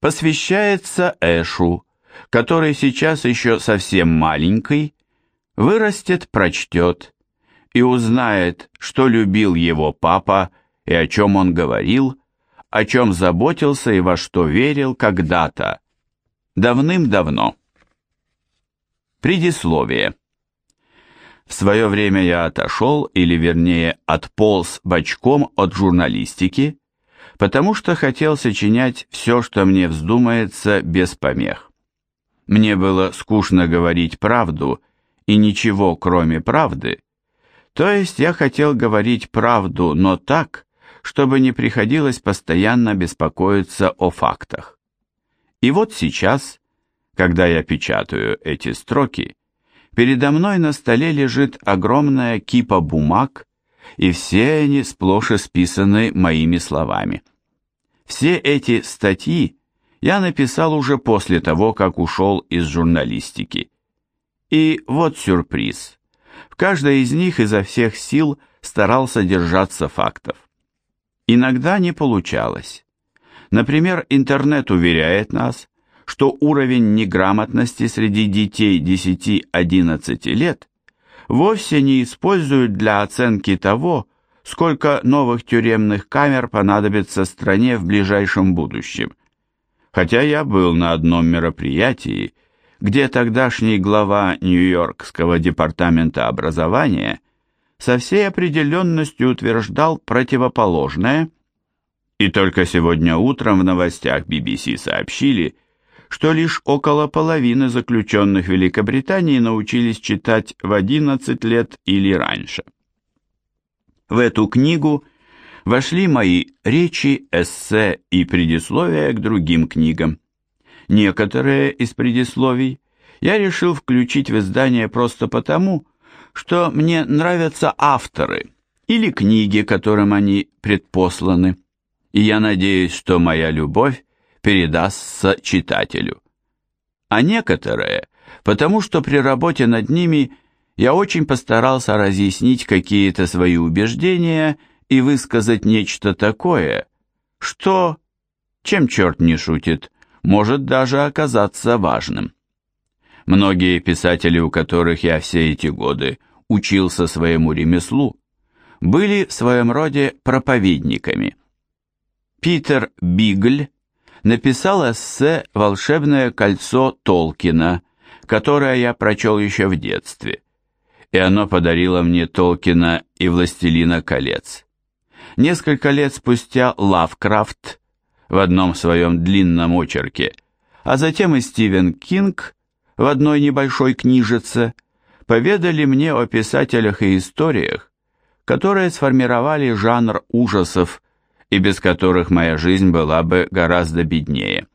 посвящается Эшу, который сейчас еще совсем маленький, вырастет, прочтет и узнает, что любил его папа и о чем он говорил, о чем заботился и во что верил когда-то, давным-давно. Предисловие. В свое время я отошел, или вернее отполз бочком от журналистики, потому что хотел сочинять все, что мне вздумается, без помех. Мне было скучно говорить правду и ничего, кроме правды, то есть я хотел говорить правду, но так, чтобы не приходилось постоянно беспокоиться о фактах. И вот сейчас, когда я печатаю эти строки, передо мной на столе лежит огромная кипа бумаг, и все они сплошь исписаны моими словами. Все эти статьи я написал уже после того, как ушел из журналистики. И вот сюрприз. В каждой из них изо всех сил старался держаться фактов. Иногда не получалось. Например, интернет уверяет нас, что уровень неграмотности среди детей 10-11 лет вовсе не используют для оценки того, сколько новых тюремных камер понадобится стране в ближайшем будущем. Хотя я был на одном мероприятии, где тогдашний глава Нью-Йоркского департамента образования со всей определенностью утверждал противоположное, и только сегодня утром в новостях BBC сообщили, что лишь около половины заключенных Великобритании научились читать в 11 лет или раньше. В эту книгу вошли мои речи, эссе и предисловия к другим книгам. Некоторые из предисловий я решил включить в издание просто потому, что мне нравятся авторы или книги, которым они предпосланы, и я надеюсь, что моя любовь передастся читателю. А некоторые, потому что при работе над ними я очень постарался разъяснить какие-то свои убеждения и высказать нечто такое, что, чем черт не шутит, может даже оказаться важным. Многие писатели, у которых я все эти годы учился своему ремеслу, были в своем роде проповедниками. Питер Бигль написал эссе «Волшебное кольцо Толкина», которое я прочел еще в детстве, и оно подарило мне Толкина и «Властелина колец». Несколько лет спустя Лавкрафт в одном своем длинном очерке, а затем и Стивен Кинг в одной небольшой книжице – поведали мне о писателях и историях, которые сформировали жанр ужасов и без которых моя жизнь была бы гораздо беднее.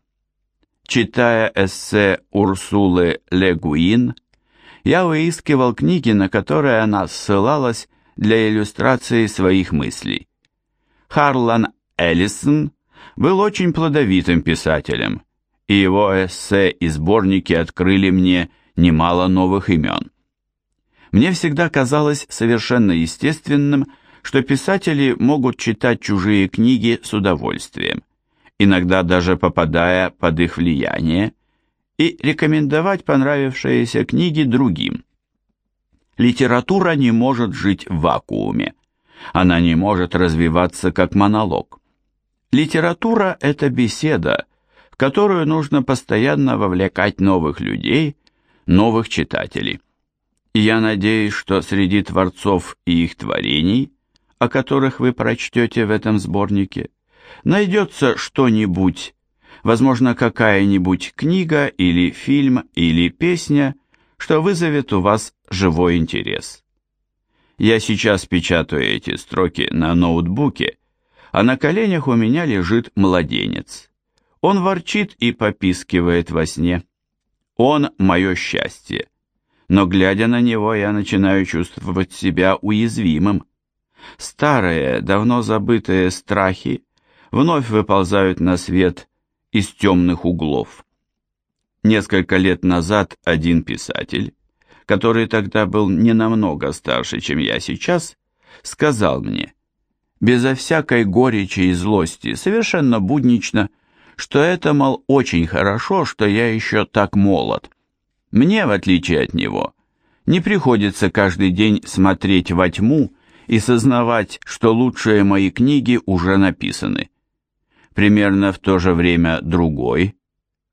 Читая эссе Урсулы Легуин, я выискивал книги, на которые она ссылалась для иллюстрации своих мыслей. Харлан Эллисон был очень плодовитым писателем, и его эссе и сборники открыли мне немало новых имен. Мне всегда казалось совершенно естественным, что писатели могут читать чужие книги с удовольствием, иногда даже попадая под их влияние, и рекомендовать понравившиеся книги другим. Литература не может жить в вакууме. Она не может развиваться как монолог. Литература – это беседа, в которую нужно постоянно вовлекать новых людей, новых читателей и я надеюсь, что среди творцов и их творений, о которых вы прочтете в этом сборнике, найдется что-нибудь, возможно, какая-нибудь книга или фильм или песня, что вызовет у вас живой интерес. Я сейчас печатаю эти строки на ноутбуке, а на коленях у меня лежит младенец. Он ворчит и попискивает во сне. Он – мое счастье но, глядя на него, я начинаю чувствовать себя уязвимым. Старые, давно забытые страхи вновь выползают на свет из темных углов. Несколько лет назад один писатель, который тогда был не намного старше, чем я сейчас, сказал мне, безо всякой горечи и злости, совершенно буднично, что это, мол, очень хорошо, что я еще так молод. Мне, в отличие от него, не приходится каждый день смотреть во тьму и сознавать, что лучшие мои книги уже написаны. Примерно в то же время другой,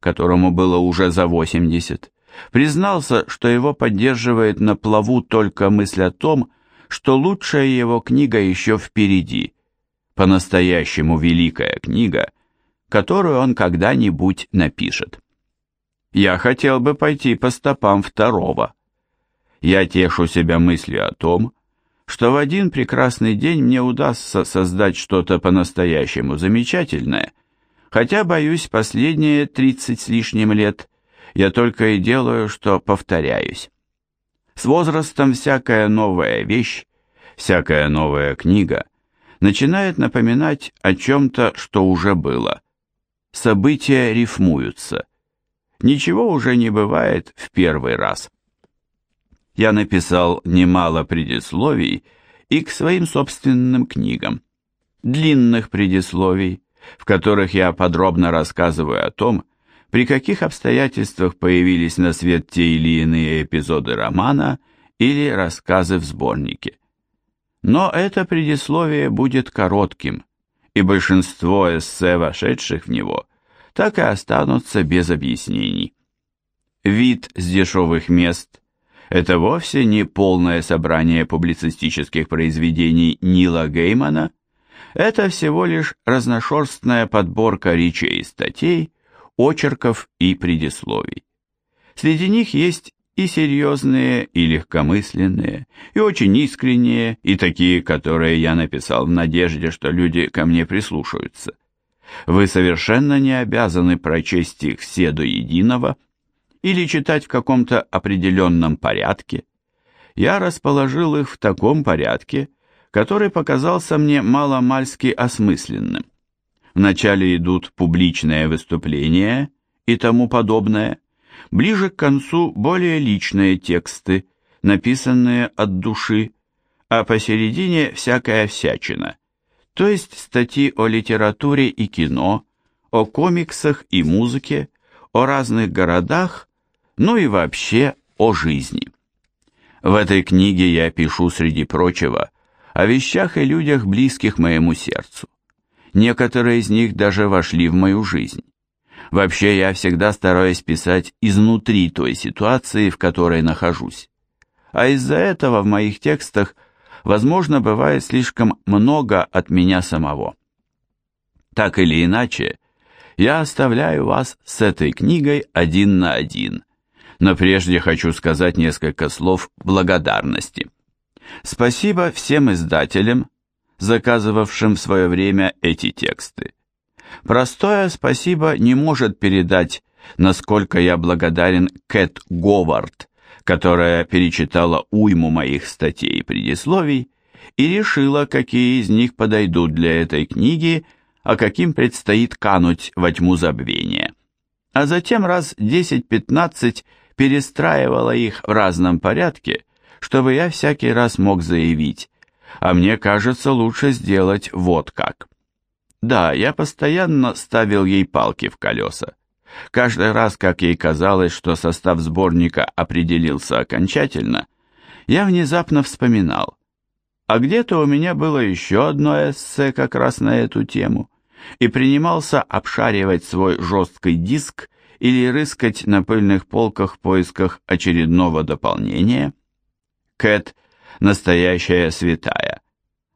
которому было уже за 80, признался, что его поддерживает на плаву только мысль о том, что лучшая его книга еще впереди, по-настоящему великая книга, которую он когда-нибудь напишет. Я хотел бы пойти по стопам второго. Я тешу себя мыслью о том, что в один прекрасный день мне удастся создать что-то по-настоящему замечательное, хотя, боюсь, последние тридцать с лишним лет я только и делаю, что повторяюсь. С возрастом всякая новая вещь, всякая новая книга начинает напоминать о чем-то, что уже было. События рифмуются. Ничего уже не бывает в первый раз. Я написал немало предисловий и к своим собственным книгам. Длинных предисловий, в которых я подробно рассказываю о том, при каких обстоятельствах появились на свет те или иные эпизоды романа или рассказы в сборнике. Но это предисловие будет коротким, и большинство эссе, вошедших в него, так и останутся без объяснений. Вид с дешевых мест – это вовсе не полное собрание публицистических произведений Нила Геймана, это всего лишь разношерстная подборка речей и статей, очерков и предисловий. Среди них есть и серьезные, и легкомысленные, и очень искренние, и такие, которые я написал в надежде, что люди ко мне прислушаются. Вы совершенно не обязаны прочесть их все до единого или читать в каком-то определенном порядке. Я расположил их в таком порядке, который показался мне маломальски осмысленным. Вначале идут публичные выступления и тому подобное, ближе к концу более личные тексты, написанные от души, а посередине всякая всячина, то есть статьи о литературе и кино, о комиксах и музыке, о разных городах, ну и вообще о жизни. В этой книге я пишу, среди прочего, о вещах и людях, близких моему сердцу. Некоторые из них даже вошли в мою жизнь. Вообще я всегда стараюсь писать изнутри той ситуации, в которой нахожусь. А из-за этого в моих текстах, возможно, бывает слишком много от меня самого. Так или иначе, я оставляю вас с этой книгой один на один, но прежде хочу сказать несколько слов благодарности. Спасибо всем издателям, заказывавшим в свое время эти тексты. Простое спасибо не может передать, насколько я благодарен Кэт Говард, которая перечитала уйму моих статей и предисловий и решила, какие из них подойдут для этой книги, а каким предстоит кануть во тьму забвения. А затем раз 10-15 перестраивала их в разном порядке, чтобы я всякий раз мог заявить, а мне кажется лучше сделать вот как. Да, я постоянно ставил ей палки в колеса. Каждый раз, как ей казалось, что состав сборника определился окончательно, я внезапно вспоминал. А где-то у меня было еще одно эссе как раз на эту тему, и принимался обшаривать свой жесткий диск или рыскать на пыльных полках в поисках очередного дополнения. Кэт – настоящая святая.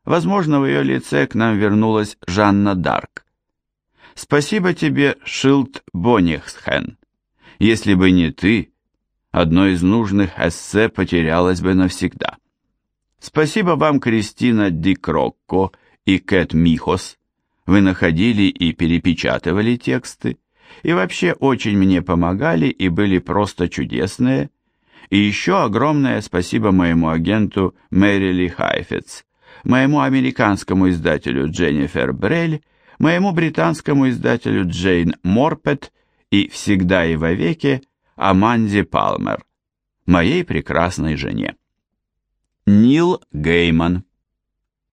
Возможно, в ее лице к нам вернулась Жанна Дарк. Спасибо тебе, Шилд Бонихсхен. Если бы не ты, одно из нужных эссе потерялось бы навсегда. Спасибо вам, Кристина Ди Крокко и Кэт Михос. Вы находили и перепечатывали тексты, и вообще очень мне помогали и были просто чудесные. И еще огромное спасибо моему агенту Мэрили Хайфетс, моему американскому издателю Дженнифер Брель, моему британскому издателю Джейн Морпет и всегда и вовеки Аманде Палмер, моей прекрасной жене. Нил Гейман